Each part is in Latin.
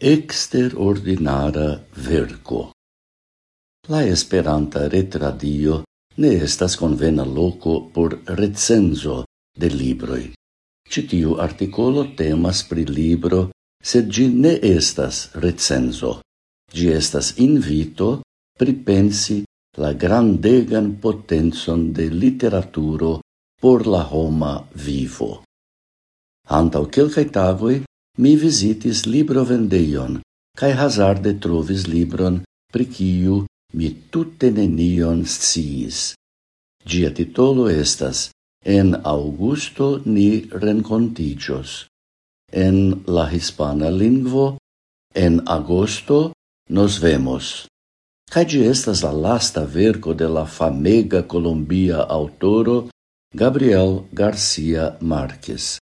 exterordinara verco. La Esperanta retradio ne estas convena loco por recenzo de libroi. Citiu articolo temas pri libro, sed gi ne estas recenzo. Gi estas invito pripensi la grandegan potenzon de literaturo por la homa vivo. Antau quelcae tagoi mi visitis libro vendeion, cae hazarde trovis libron, pri ciu mi tutte nenion sciis. Gia titolo estas En augusto ni rencontigios. En la hispana lingvo, en agosto nos vemos. Cae gi estas la lasta verco de la famega Colombia autoro Gabriel Garcia Marquez,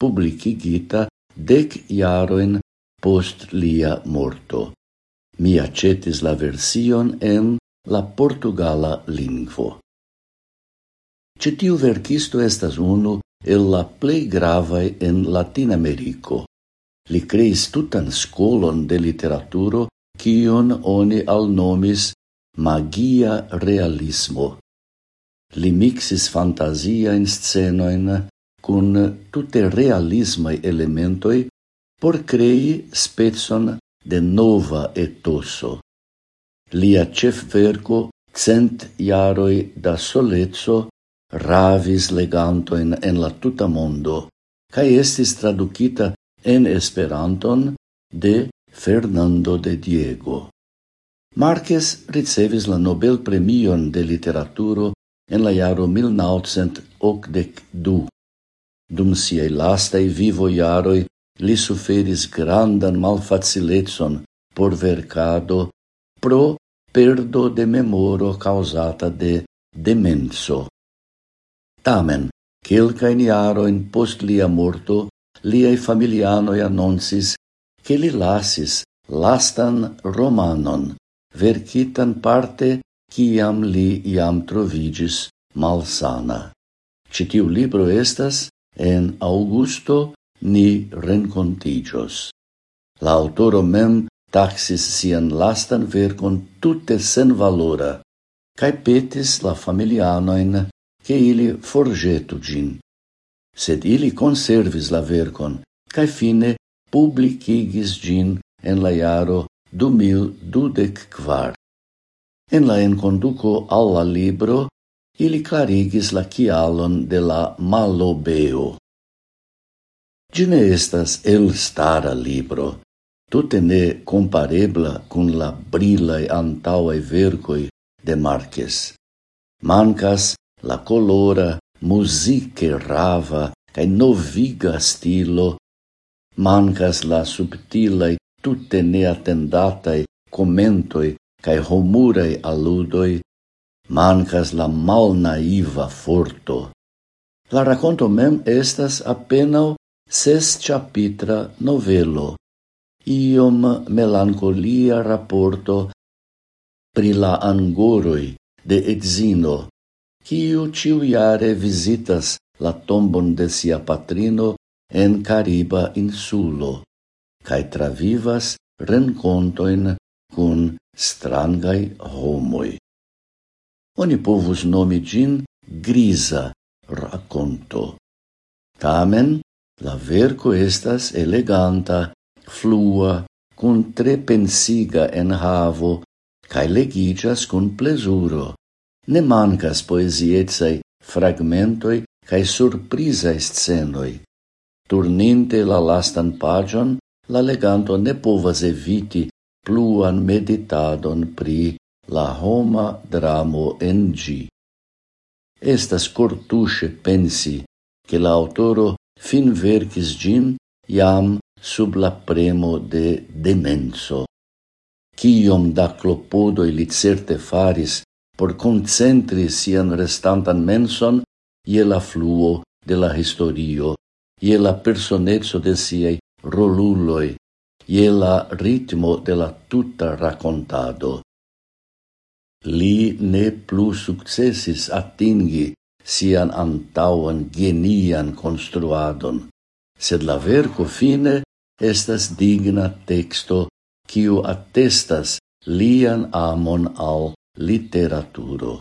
publicigita dec jaroin post lia morto. Mi accetis la version en la portugala lingvo. Cetiu verkisto estas unu el la plei gravae en Latina Americo. Li creis tutan scolon de literaturo cion oni alnomis magia realismo. Li mixis fantasiaen scenoin cun tutte realismai elementoi por crei spezon de nova etoso. Lia cef verco cent iaroi da solezzo ravis legantoin en la tuta mondo, cae estis traducita en Esperanton de Fernando de Diego. Marquez ricevis la Nobel premion de literaturo en la iaro 1982. Dum siei lastai vivo iaroi li suferis grandan malfaciletson por vercado pro perdo de memoro causata de demenso. Tamen, quelcain iaroin post lia morto, liei familianoi annonsis che li lasis lastan romanon, vercitan parte ciam li iam trovigis malsana. Citiu libro estas en augusto ni rencontigios. La autoro mem taxis sian lastan vercon tutte sen valora, cae petis la familianoin che ili forgetu gin. Sed ili conservis la vercon, cae fine publicigis gin en la iaro du mil dudec quar. En la enconduco alla libro Ili clarigis la cialon de la malobeo. Gine estas el stara libro, tute ne comparebla cun la brilae antauae vercoi de Marques. Mancas la colora, musique rava cae noviga stilo, mancas la subtilae tutte ne attendatae commentoi cae homurae alludoi mancas la mal naiva forto. La raconto mem estas apenao ses chapitra novelo, iom melancolia raporto pri la angoroi de etzino, quiu ciuiare visitas la tombon de sia patrino en Cariba insulo, cae travivas rencontoin cun strangai homoi. Oni povus nomi gin grisa racconto. Tamen, la verco estas eleganta, flua, cun tre pensiga enhavo, cae legigas cun plesuro. Ne mancas poesiezai fragmentoi cae surprisae scenoi. Turninte la lastan pagion, la leganto ne povas eviti pluan meditadon pri la homa dramo en gi. Estas cortuŝe pensi che l'autoro fin vercis gin iam sub la premo de demenso. Ciom da clopodoi li certe faris por concentri sian restantan menson ie la fluo de la historio, ie la personezzo de siei roluloi, ie la ritmo de la tutta raccontado. Li ne plu successis atingi sian antauan genian construadon, sed la verco fine estas digna texto quiu attestas lian amon al literaturo.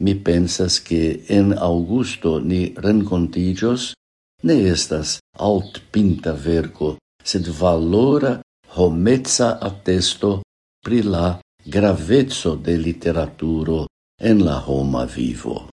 Mi pensas che en augusto ni rencontigios ne estas alt pinta verco, sed valora homezza attesto pri la gravezzo de literaturo en la homa vivo.